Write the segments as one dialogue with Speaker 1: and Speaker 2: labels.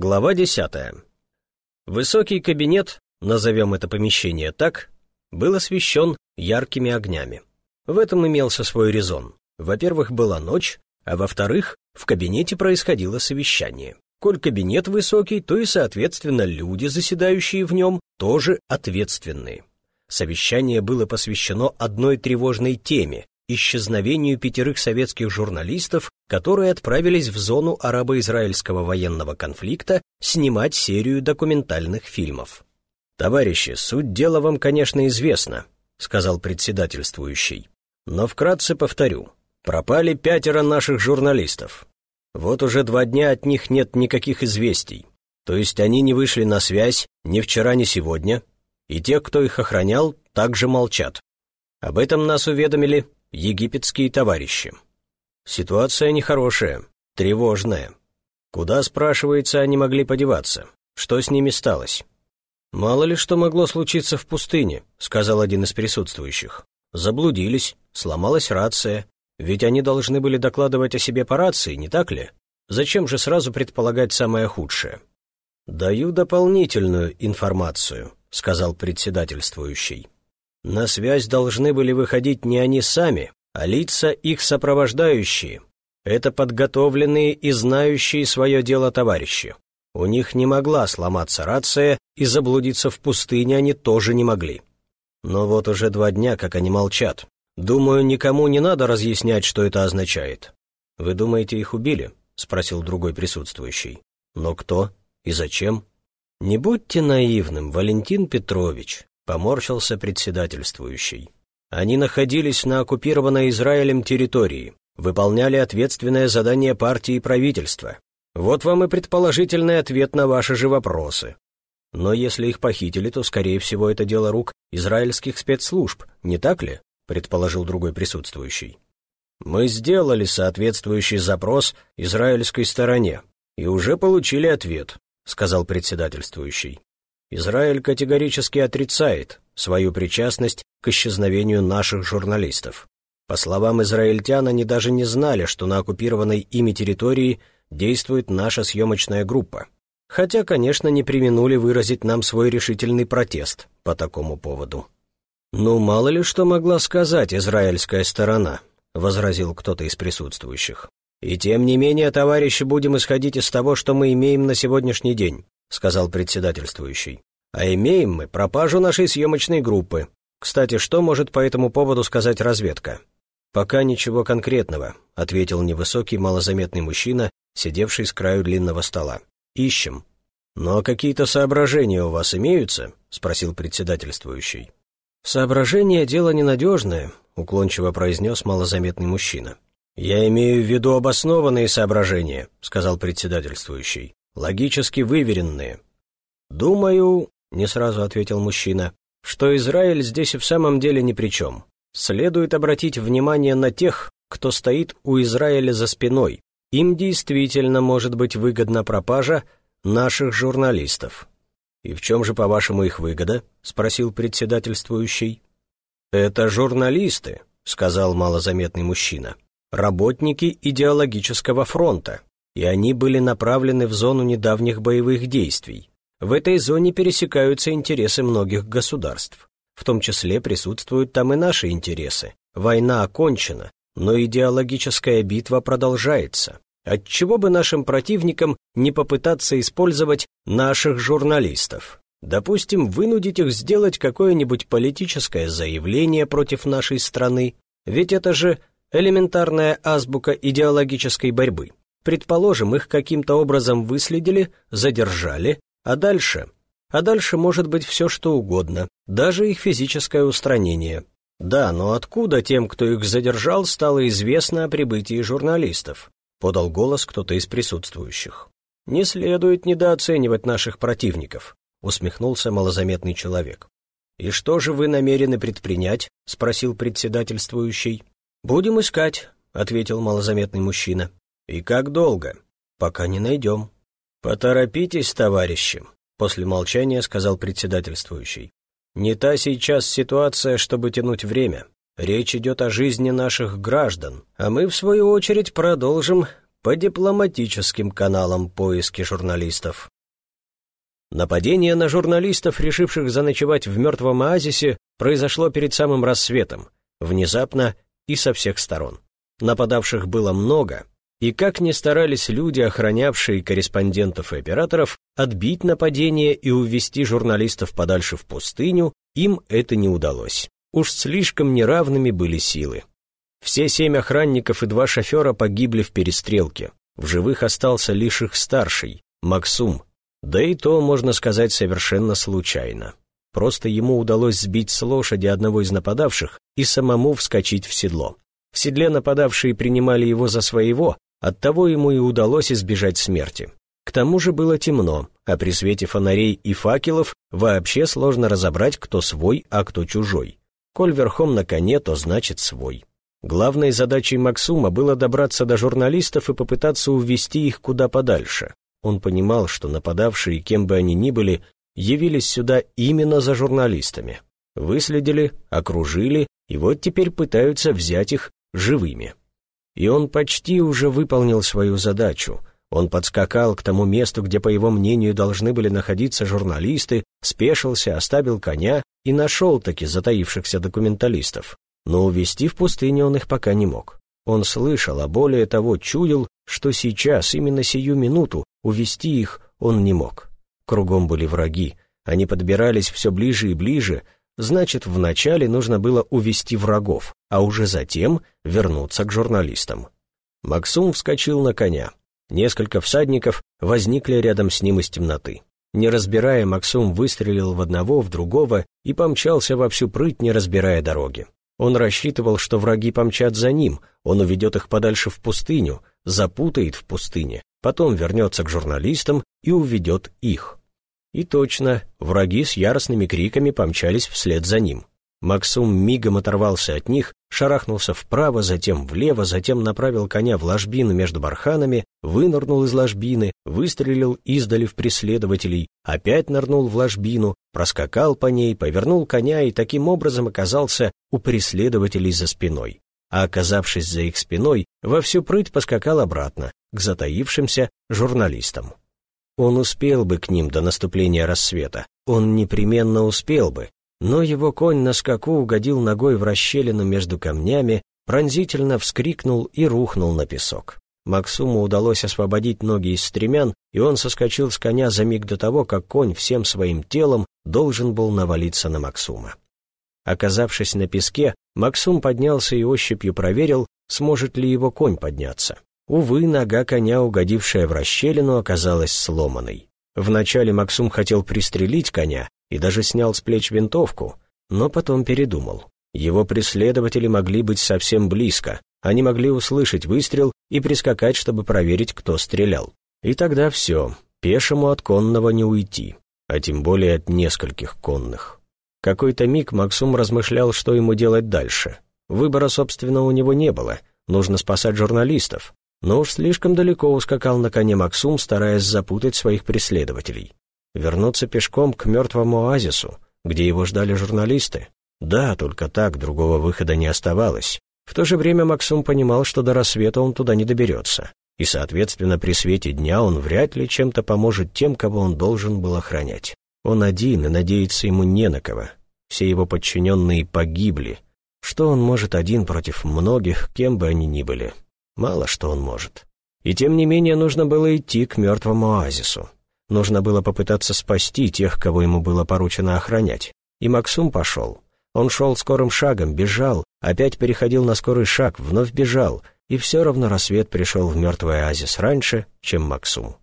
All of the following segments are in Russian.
Speaker 1: Глава десятая. Высокий кабинет, назовем это помещение так, был освещен яркими огнями. В этом имелся свой резон. Во-первых, была ночь, а во-вторых, в кабинете происходило совещание. Коль кабинет высокий, то и, соответственно, люди, заседающие в нем, тоже ответственные. Совещание было посвящено одной тревожной теме исчезновению пятерых советских журналистов, которые отправились в зону арабо-израильского военного конфликта снимать серию документальных фильмов. «Товарищи, суть дела вам, конечно, известна», — сказал председательствующий. «Но вкратце повторю. Пропали пятеро наших журналистов. Вот уже два дня от них нет никаких известий. То есть они не вышли на связь ни вчера, ни сегодня, и те, кто их охранял, также молчат. Об этом нас уведомили египетские товарищи. Ситуация нехорошая, тревожная. Куда, спрашивается, они могли подеваться? Что с ними сталось? «Мало ли что могло случиться в пустыне», — сказал один из присутствующих. «Заблудились, сломалась рация. Ведь они должны были докладывать о себе по рации, не так ли? Зачем же сразу предполагать самое худшее?» «Даю дополнительную информацию», — сказал председательствующий. На связь должны были выходить не они сами, а лица их сопровождающие. Это подготовленные и знающие свое дело товарищи. У них не могла сломаться рация, и заблудиться в пустыне они тоже не могли. Но вот уже два дня, как они молчат. Думаю, никому не надо разъяснять, что это означает. «Вы думаете, их убили?» — спросил другой присутствующий. «Но кто и зачем?» «Не будьте наивным, Валентин Петрович поморщился председательствующий. Они находились на оккупированной Израилем территории, выполняли ответственное задание партии и правительства. Вот вам и предположительный ответ на ваши же вопросы. Но если их похитили, то, скорее всего, это дело рук израильских спецслужб, не так ли? предположил другой присутствующий. Мы сделали соответствующий запрос израильской стороне и уже получили ответ, сказал председательствующий. Израиль категорически отрицает свою причастность к исчезновению наших журналистов. По словам израильтян, они даже не знали, что на оккупированной ими территории действует наша съемочная группа. Хотя, конечно, не применули выразить нам свой решительный протест по такому поводу. «Ну, мало ли что могла сказать израильская сторона», — возразил кто-то из присутствующих. «И тем не менее, товарищи, будем исходить из того, что мы имеем на сегодняшний день. — сказал председательствующий. «А имеем мы пропажу нашей съемочной группы. Кстати, что может по этому поводу сказать разведка?» «Пока ничего конкретного», — ответил невысокий малозаметный мужчина, сидевший с краю длинного стола. «Ищем». «Но какие-то соображения у вас имеются?» — спросил председательствующий. «Соображения — дело ненадежное», — уклончиво произнес малозаметный мужчина. «Я имею в виду обоснованные соображения», — сказал председательствующий логически выверенные. «Думаю», — не сразу ответил мужчина, «что Израиль здесь и в самом деле ни при чем. Следует обратить внимание на тех, кто стоит у Израиля за спиной. Им действительно может быть выгодна пропажа наших журналистов». «И в чем же, по-вашему, их выгода?» — спросил председательствующий. «Это журналисты», — сказал малозаметный мужчина. «Работники идеологического фронта и они были направлены в зону недавних боевых действий. В этой зоне пересекаются интересы многих государств. В том числе присутствуют там и наши интересы. Война окончена, но идеологическая битва продолжается. Отчего бы нашим противникам не попытаться использовать наших журналистов? Допустим, вынудить их сделать какое-нибудь политическое заявление против нашей страны, ведь это же элементарная азбука идеологической борьбы. Предположим, их каким-то образом выследили, задержали, а дальше? А дальше может быть все что угодно, даже их физическое устранение. Да, но откуда тем, кто их задержал, стало известно о прибытии журналистов? Подал голос кто-то из присутствующих. Не следует недооценивать наших противников, усмехнулся малозаметный человек. «И что же вы намерены предпринять?» — спросил председательствующий. «Будем искать», — ответил малозаметный мужчина. «И как долго?» «Пока не найдем». «Поторопитесь, товарищи», — после молчания сказал председательствующий. «Не та сейчас ситуация, чтобы тянуть время. Речь идет о жизни наших граждан, а мы, в свою очередь, продолжим по дипломатическим каналам поиски журналистов. Нападение на журналистов, решивших заночевать в мертвом оазисе, произошло перед самым рассветом, внезапно и со всех сторон. Нападавших было много, и как ни старались люди, охранявшие корреспондентов и операторов, отбить нападение и увести журналистов подальше в пустыню, им это не удалось. Уж слишком неравными были силы. Все семь охранников и два шофера погибли в перестрелке. В живых остался лишь их старший, Максум, да и то, можно сказать, совершенно случайно. Просто ему удалось сбить с лошади одного из нападавших и самому вскочить в седло. В седле нападавшие принимали его за своего, оттого ему и удалось избежать смерти. К тому же было темно, а при свете фонарей и факелов вообще сложно разобрать, кто свой, а кто чужой. Коль верхом на коне, то значит свой. Главной задачей Максума было добраться до журналистов и попытаться увести их куда подальше. Он понимал, что нападавшие, кем бы они ни были, явились сюда именно за журналистами. Выследили, окружили, и вот теперь пытаются взять их живыми. И он почти уже выполнил свою задачу. Он подскакал к тому месту, где, по его мнению, должны были находиться журналисты, спешился, оставил коня и нашел-таки затаившихся документалистов но увести в пустыню он их пока не мог. Он слышал, а более того чуял, что сейчас, именно сию минуту, увести их он не мог. Кругом были враги, они подбирались все ближе и ближе, значит, вначале нужно было увести врагов, а уже затем вернуться к журналистам. Максум вскочил на коня. Несколько всадников возникли рядом с ним из темноты. Не разбирая, Максум выстрелил в одного, в другого и помчался во всю прыть, не разбирая дороги. Он рассчитывал, что враги помчат за ним, он уведет их подальше в пустыню, запутает в пустыне, потом вернется к журналистам и уведет их. И точно, враги с яростными криками помчались вслед за ним. Максум мигом оторвался от них, шарахнулся вправо, затем влево, затем направил коня в ложбину между барханами, вынырнул из ложбины, выстрелил издали в преследователей, опять нырнул в ложбину, проскакал по ней, повернул коня и таким образом оказался у преследователей за спиной. А оказавшись за их спиной, во всю прыть поскакал обратно, к затаившимся журналистам. Он успел бы к ним до наступления рассвета, он непременно успел бы, но его конь на скаку угодил ногой в расщелину между камнями, пронзительно вскрикнул и рухнул на песок. Максуму удалось освободить ноги из стремян, и он соскочил с коня за миг до того, как конь всем своим телом должен был навалиться на Максума. Оказавшись на песке, Максум поднялся и ощупью проверил, сможет ли его конь подняться. Увы, нога коня, угодившая в расщелину, оказалась сломанной. Вначале Максум хотел пристрелить коня, и даже снял с плеч винтовку, но потом передумал. Его преследователи могли быть совсем близко, они могли услышать выстрел и прискакать, чтобы проверить, кто стрелял. И тогда все, пешему от конного не уйти, а тем более от нескольких конных. Какой-то миг Максум размышлял, что ему делать дальше. Выбора, собственно, у него не было, нужно спасать журналистов. Но уж слишком далеко ускакал на коне Максум, стараясь запутать своих преследователей. Вернуться пешком к мертвому оазису, где его ждали журналисты? Да, только так, другого выхода не оставалось. В то же время Максум понимал, что до рассвета он туда не доберется. И, соответственно, при свете дня он вряд ли чем-то поможет тем, кого он должен был охранять. Он один, и надеяться ему не на кого. Все его подчиненные погибли. Что он может один против многих, кем бы они ни были? Мало что он может. И тем не менее нужно было идти к мертвому оазису. Нужно было попытаться спасти тех, кого ему было поручено охранять. И Максум пошел. Он шел скорым шагом, бежал, опять переходил на скорый шаг, вновь бежал, и все равно рассвет пришел в мертвый оазис раньше, чем Максум.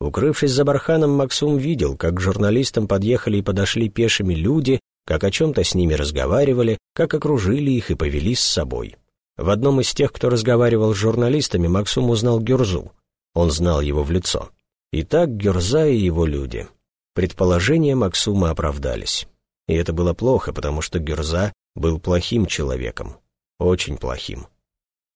Speaker 1: Укрывшись за барханом, Максум видел, как к журналистам подъехали и подошли пешими люди, как о чем-то с ними разговаривали, как окружили их и повели с собой. В одном из тех, кто разговаривал с журналистами, Максум узнал Гюрзу. Он знал его в лицо. Итак, Гюрза и его люди. Предположения Максума оправдались. И это было плохо, потому что Гюрза был плохим человеком. Очень плохим.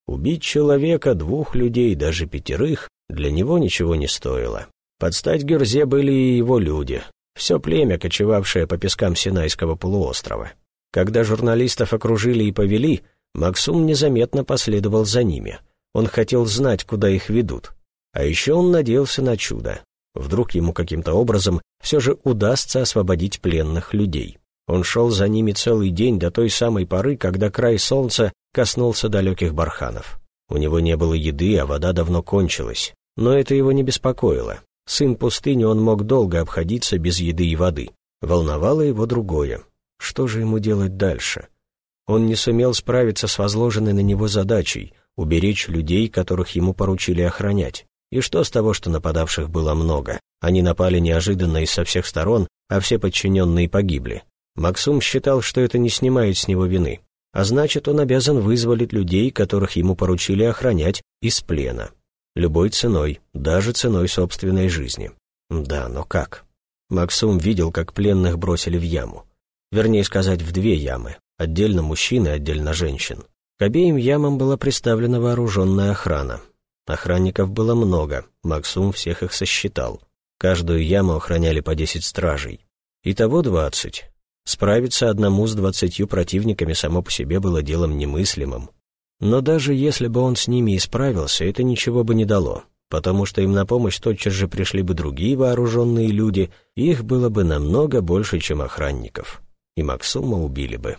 Speaker 1: Убить человека, двух людей, даже пятерых, для него ничего не стоило. Под стать Гюрзе были и его люди, все племя, кочевавшее по пескам Синайского полуострова. Когда журналистов окружили и повели, Максум незаметно последовал за ними. Он хотел знать, куда их ведут. А еще он надеялся на чудо. Вдруг ему каким-то образом все же удастся освободить пленных людей. Он шел за ними целый день до той самой поры, когда край солнца коснулся далеких барханов. У него не было еды, а вода давно кончилась. Но это его не беспокоило. Сын пустыни, он мог долго обходиться без еды и воды. Волновало его другое. Что же ему делать дальше? Он не сумел справиться с возложенной на него задачей — уберечь людей, которых ему поручили охранять. И что с того, что нападавших было много? Они напали неожиданно и со всех сторон, а все подчиненные погибли. Максум считал, что это не снимает с него вины. А значит, он обязан вызволить людей, которых ему поручили охранять, из плена. Любой ценой, даже ценой собственной жизни. Да, но как? Максум видел, как пленных бросили в яму. Вернее сказать, в две ямы. Отдельно мужчин и отдельно женщин. К обеим ямам была представлена вооруженная охрана. Охранников было много, Максум всех их сосчитал. Каждую яму охраняли по десять стражей. Итого двадцать. Справиться одному с двадцатью противниками само по себе было делом немыслимым. Но даже если бы он с ними и справился, это ничего бы не дало, потому что им на помощь тотчас же пришли бы другие вооруженные люди, и их было бы намного больше, чем охранников. И Максума убили бы.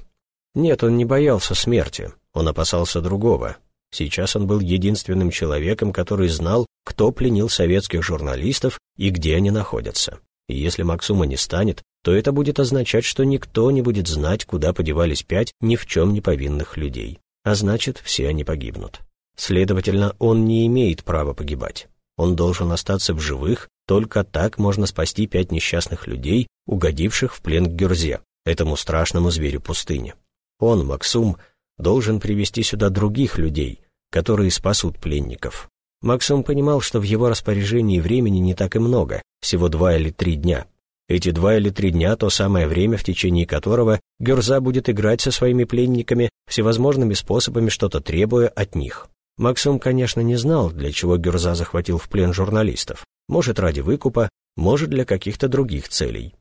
Speaker 1: Нет, он не боялся смерти, он опасался другого, Сейчас он был единственным человеком, который знал, кто пленил советских журналистов и где они находятся. И если Максума не станет, то это будет означать, что никто не будет знать, куда подевались пять ни в чем не повинных людей. А значит, все они погибнут. Следовательно, он не имеет права погибать. Он должен остаться в живых, только так можно спасти пять несчастных людей, угодивших в плен к Гюрзе, этому страшному зверю пустыни. Он, Максум, должен привести сюда других людей, которые спасут пленников. Максум понимал, что в его распоряжении времени не так и много, всего два или три дня. Эти два или три дня — то самое время, в течение которого Герза будет играть со своими пленниками всевозможными способами, что-то требуя от них. Максум, конечно, не знал, для чего Герза захватил в плен журналистов. Может, ради выкупа, может, для каких-то других целей.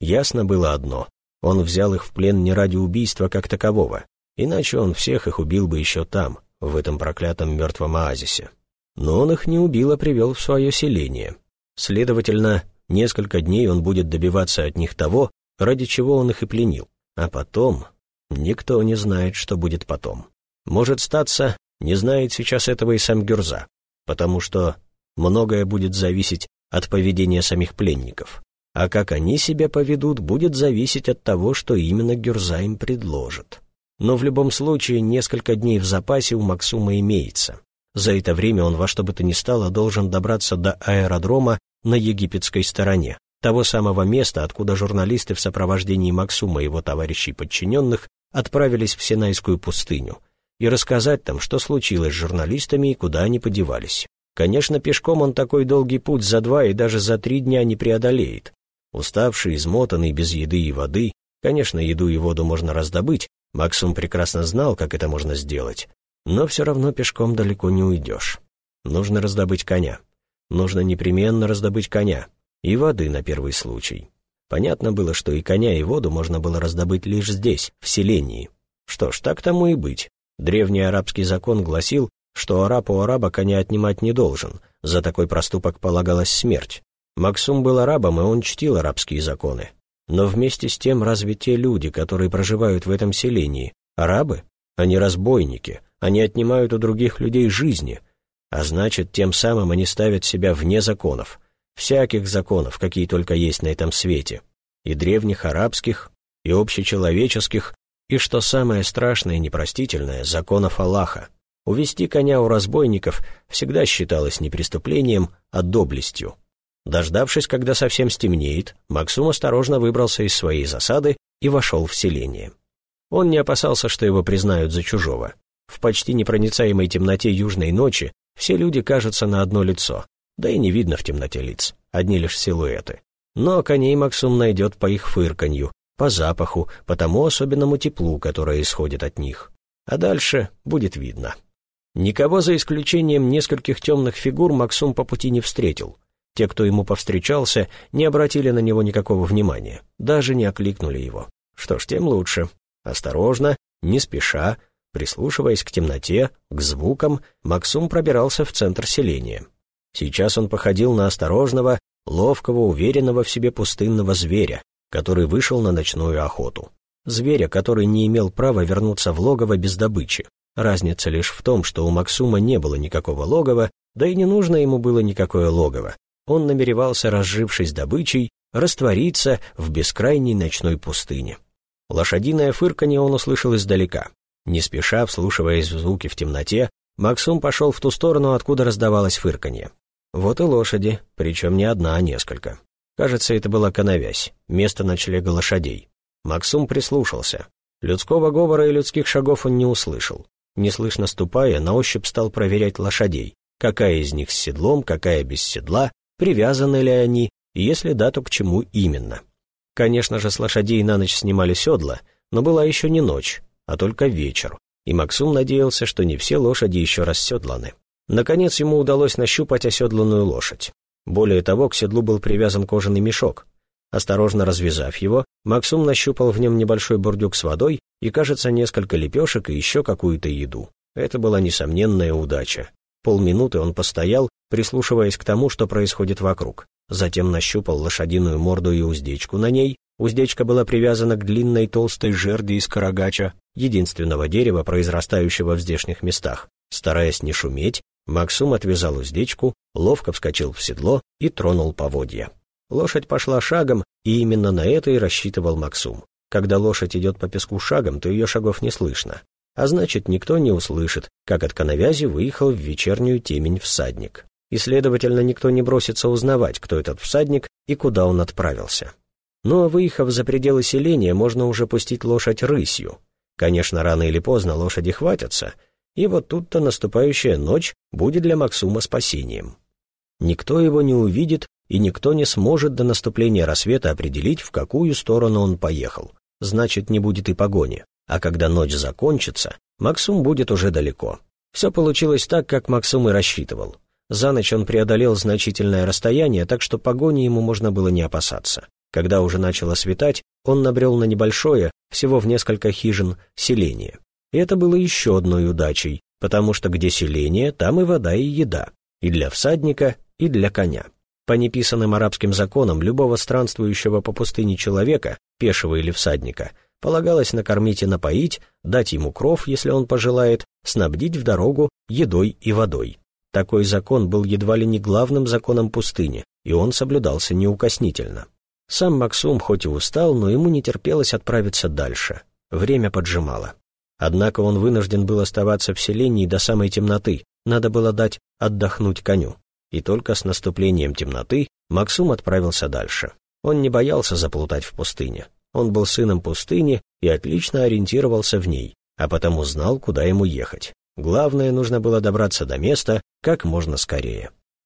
Speaker 1: Ясно было одно — он взял их в плен не ради убийства как такового, иначе он всех их убил бы еще там, в этом проклятом мертвом оазисе. Но он их не убил, а привел в свое селение. Следовательно, несколько дней он будет добиваться от них того, ради чего он их и пленил. А потом... Никто не знает, что будет потом. Может статься, не знает сейчас этого и сам Гюрза, потому что многое будет зависеть от поведения самих пленников. А как они себя поведут, будет зависеть от того, что именно Гюрза им предложит. Но в любом случае несколько дней в запасе у Максума имеется. За это время он во что бы то ни стало должен добраться до аэродрома на египетской стороне, того самого места, откуда журналисты в сопровождении Максума и его товарищей подчиненных отправились в Синайскую пустыню, и рассказать там, что случилось с журналистами и куда они подевались. Конечно, пешком он такой долгий путь за два и даже за три дня не преодолеет. Уставший, измотанный, без еды и воды, конечно, еду и воду можно раздобыть, Максум прекрасно знал, как это можно сделать, но все равно пешком далеко не уйдешь. Нужно раздобыть коня. Нужно непременно раздобыть коня. И воды на первый случай. Понятно было, что и коня, и воду можно было раздобыть лишь здесь, в селении. Что ж, так тому и быть. Древний арабский закон гласил, что араб у араба коня отнимать не должен, за такой проступок полагалась смерть. Максум был арабом, и он чтил арабские законы. Но вместе с тем разве те люди, которые проживают в этом селении, арабы? Они разбойники, они отнимают у других людей жизни, а значит, тем самым они ставят себя вне законов, всяких законов, какие только есть на этом свете, и древних арабских, и общечеловеческих, и, что самое страшное и непростительное, законов Аллаха. Увести коня у разбойников всегда считалось не преступлением, а доблестью. Дождавшись, когда совсем стемнеет, Максум осторожно выбрался из своей засады и вошел в селение. Он не опасался, что его признают за чужого. В почти непроницаемой темноте южной ночи все люди кажутся на одно лицо, да и не видно в темноте лиц, одни лишь силуэты. Но коней Максум найдет по их фырканью, по запаху, по тому особенному теплу, которое исходит от них. А дальше будет видно. Никого за исключением нескольких темных фигур Максум по пути не встретил — те, кто ему повстречался, не обратили на него никакого внимания, даже не окликнули его. Что ж, тем лучше. Осторожно, не спеша, Прислушиваясь к темноте, к звукам, Максум пробирался в центр селения. Сейчас он походил на осторожного, ловкого, уверенного в себе пустынного зверя, который вышел на ночную охоту. Зверя, который не имел права вернуться в логово без добычи. Разница лишь в том, что у Максума не было никакого логова, да и не нужно ему было никакое логово. Он намеревался, разжившись добычей, раствориться в бескрайней ночной пустыне. Лошадиное фырканье он услышал издалека. Не спеша, вслушиваясь в звуки в темноте, Максум пошел в ту сторону, откуда раздавалось фырканье. Вот и лошади, причем не одна, а несколько. Кажется, это была коновязь, место ночлега лошадей. Максум прислушался. Людского говора и людских шагов он не услышал. Неслышно ступая, на ощупь стал проверять лошадей, какая из них с седлом, какая без седла, привязаны ли они, и если да, то к чему именно. Конечно же, с лошадей на ночь снимали седла, но была еще не ночь, а только вечер, и Максум надеялся, что не все лошади еще расседланы. Наконец ему удалось нащупать оседланную лошадь. Более того, к седлу был привязан кожаный мешок. Осторожно развязав его, Максум нащупал в нем небольшой бурдюк с водой и, кажется, несколько лепешек и еще какую-то еду. Это была несомненная удача. Полминуты он постоял, прислушиваясь к тому, что происходит вокруг. Затем нащупал лошадиную морду и уздечку на ней. Уздечка была привязана к длинной толстой жерди из карагача, единственного дерева, произрастающего в здешних местах. Стараясь не шуметь, Максум отвязал уздечку, ловко вскочил в седло и тронул поводья. Лошадь пошла шагом, и именно на это и рассчитывал Максум. Когда лошадь идет по песку шагом, то ее шагов не слышно. А значит, никто не услышит, как от коновязи выехал в вечернюю темень всадник. И, следовательно, никто не бросится узнавать, кто этот всадник и куда он отправился. Ну а выехав за пределы селения, можно уже пустить лошадь рысью. Конечно, рано или поздно лошади хватятся, и вот тут-то наступающая ночь будет для Максума спасением. Никто его не увидит, и никто не сможет до наступления рассвета определить, в какую сторону он поехал. Значит, не будет и погони. А когда ночь закончится, Максум будет уже далеко. Все получилось так, как Максум и рассчитывал. За ночь он преодолел значительное расстояние, так что погони ему можно было не опасаться. Когда уже начало светать, он набрел на небольшое, всего в несколько хижин, селение. И это было еще одной удачей, потому что где селение, там и вода, и еда. И для всадника, и для коня. По неписанным арабским законам любого странствующего по пустыне человека, пешего или всадника, полагалось накормить и напоить, дать ему кров, если он пожелает, снабдить в дорогу едой и водой. Такой закон был едва ли не главным законом пустыни, и он соблюдался неукоснительно. Сам Максум хоть и устал, но ему не терпелось отправиться дальше. Время поджимало. Однако он вынужден был оставаться в селении до самой темноты, надо было дать отдохнуть коню. И только с наступлением темноты Максум отправился дальше. Он не боялся заплутать в пустыне. Он был сыном пустыни и отлично ориентировался в ней, а потому знал, куда ему ехать. Главное, нужно было добраться до места как можно скорее.